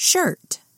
shirt.